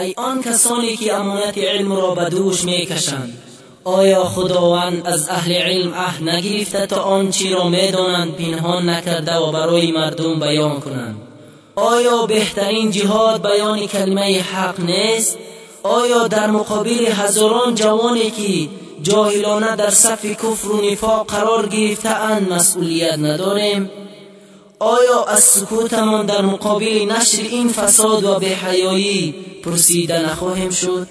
ای آن کسانی که امانت علم را به دوش می‌کشند. آیا خداوند از اهل علم اه نگرفته تا آنچه را می‌دانند پنهان نکرده و برای مردم بیان کنند؟ آیا بهترین جهاد بیان کلمه حق نیست؟ آیا در مقابل هزاران جوانی که جاهلانه در صف کفر و نفاق قرار گرفته اند مسئولیت نداریم؟ آیا از سکوتمان در مقابل نشر این فساد و بحیایی پرسیده نخواهیم شد؟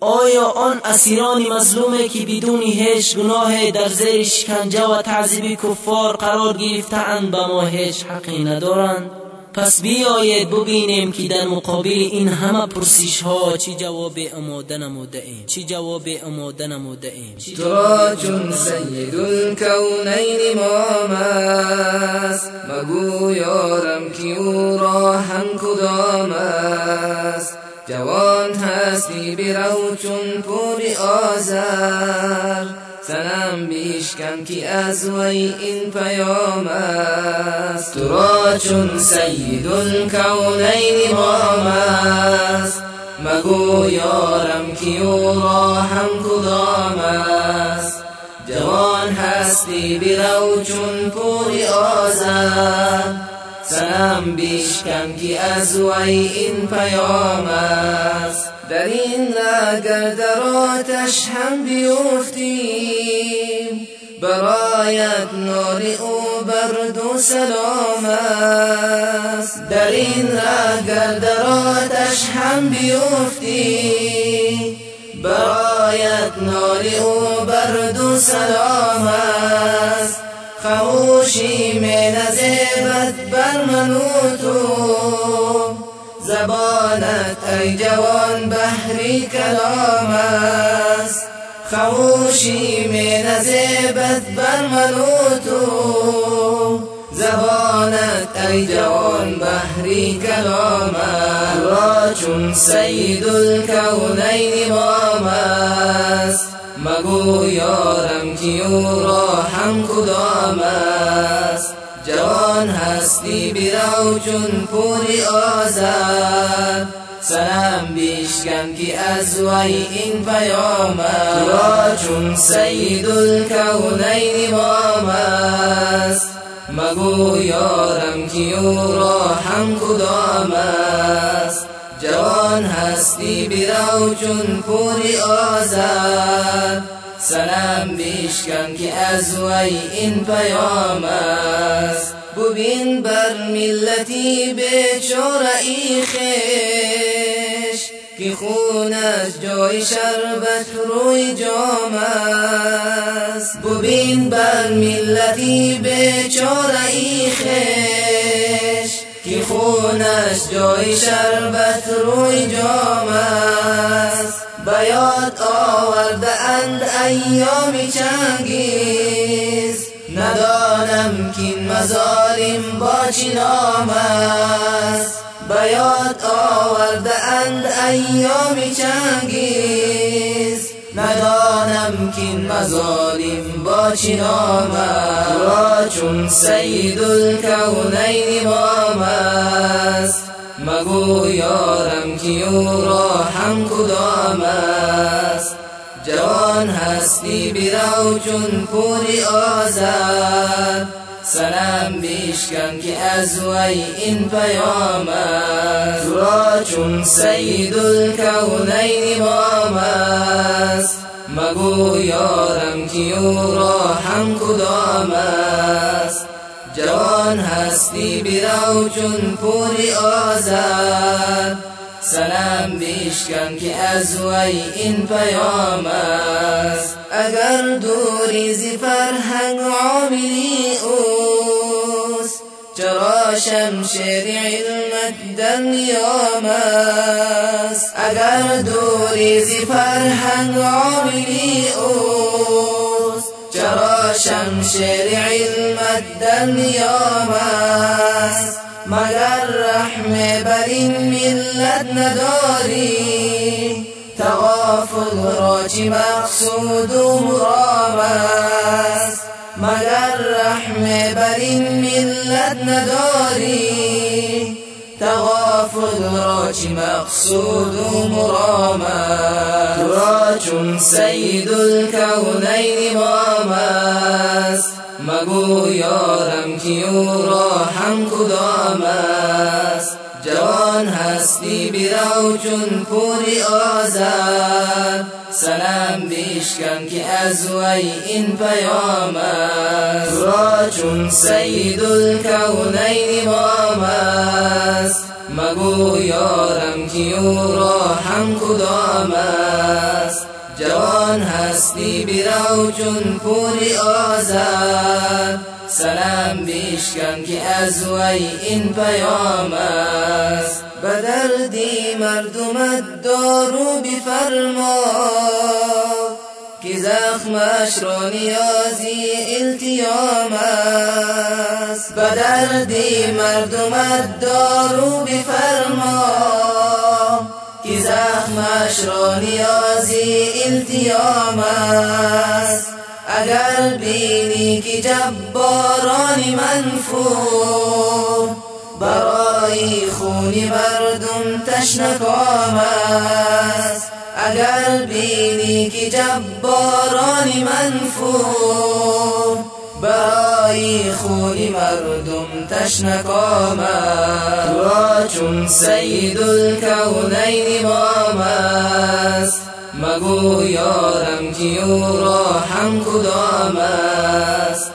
آیا آن اسیران مظلومه که بدون هیچ گناه در زیر شکنجه و تعذیب کفار قرار گرفتهاند به ما هیچ حقی ندارند؟ پس بیایید ببینیم که در مقابل این همه پرسش ها چی جواب اماده نموده ایم. چی جواب اماده نموده ایم. چون سید الکونین امام است. مگو یارم که او را هم کدام است. جوان هستی برو چون پوری آزر سنم بیشکن که از وی این پیام است. تو را چون سید الکونین امام است. مگو یارم که او را هم کدام است. جوان هستی برو چون پوری آزر سلام بیشکن که از وی این پیام است. در این لگر در هم بیفتیم. برایت نار او برد و سلام است. در این آتش هم بیفتیم. برایت نار او برد و سلام است. خموشی می نزیبت بر منو زبانت ای جوان بحری کلام است. خموشی می نزیبت بر منو زبانت ای جوان بحری کلام است. چون سید الکونین امام است. مگو یارم که أو را هم کدام است جوان هستی برو چون پوری آزد سلام بیشکن که از وی این پیام را چون سید الکونین امام است مگو یارم که أو را هم کدام است جوان هستی برو چون پوری آزد سلام بیشکن که از وی این پیام است. ببین بر ملتی بیچاره ای خیش که خونش جای شربت روی جام است. ببین بر ملتی بیچاره ای خیش که خونش جای شربت روی جام است. بیاد آورده اند ایام چنگیز. ندانم کین مظالم با چی نام است. بیاد آورده اند ایام چنگیز. ندانم کین مظالم با چی نام را چون سید الکونین امام است. مگو یارم که او را هم کدام است. جوان هستی برو چون پوری آزد سلام بیشکن که از وی این پیام است. را چون سید الکونین امام است. مگو یارم که او را هم کدام است؟ جوان هستی برو چون پوری آزد سلام بیشکن که از وی این پیام است. اگر دوری زی فرهنگ عاملی اوست علمت در نیام است اگر دوری زی فرهنگ عاملی اوست چرا شمشیر علمت در نیام است مگر رحم بر این ملت نداری تغافل را چی مقصود و مرام است مگر رحم بر این ملت نداری. تغافل را چی مقصود و مرام را چون سید الکونین امام است. مگو یارم که أو را هم کدام است؟ جوان هستی برو چون پوری آزد سلام بیشکن که از وی این پیام است. را چون سید الکونین امام است. مگو یارم که او را هم کدام است. جوان هستی برو چون پوری آزد سلام بیشکن که از وی این پیام است. به دردی بفرما که زخمش را نیازی التیام است. به دردی مردمت بفرما که زخمش را نیازی بینی که جباران منفور. برای خونی مردم تشنکام است اگر بینی که جباران منفور. برای خونی مردم تشنکام است چون سید الکونین امام است مگو یارم که او را هم کدام است؟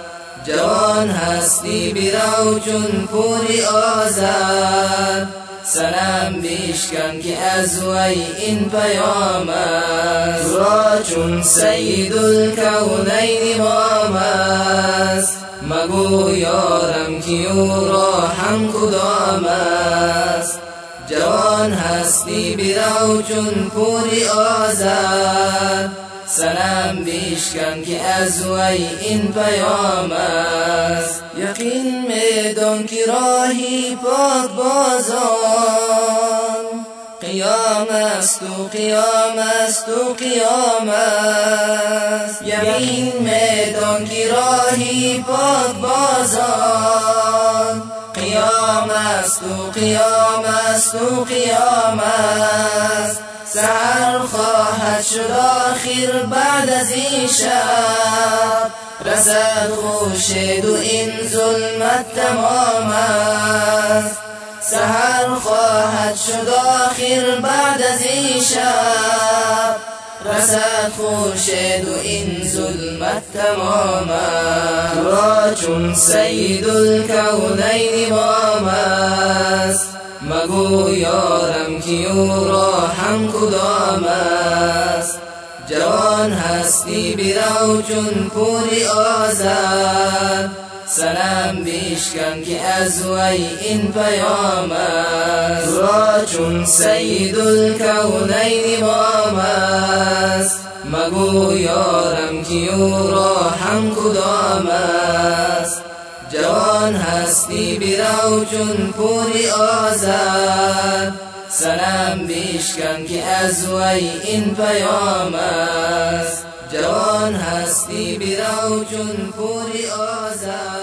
جوان هستی برو چون پوری آزد سلام بیشکن که از وی این پیام است. را چون سید الکونین امام است. مگو یارم که او را هم کدام است؟ جوان هستی برو چون پوری آزد سلام بیشکن که از وی این پیام است. یقین میدان که راهی پاک بازان قیام است و قیام است و قیام است. یقین میدان که راهی پاک بازان قیام است و قیام است سر خواهد شد آخر بعد از این شب. رسد خوشید و این ظلمت تمام است سهر خواهد شد آخر بعد از این شب. مسا خورشید إن ظلمت تماما تراج سيد الكونين واماس مگو یارم کیو را هم کدام است جوان هستی برو چون پوری آزاد. سلام بیشکن که از وی این پیام است. را چون سید الکونین امام است. مگو یارم که او را هم کدام است. جوان هستی برو چون پوری آزد سلام بیشکن که از وی این پیام است. جوان هستی برو چون پوری آزد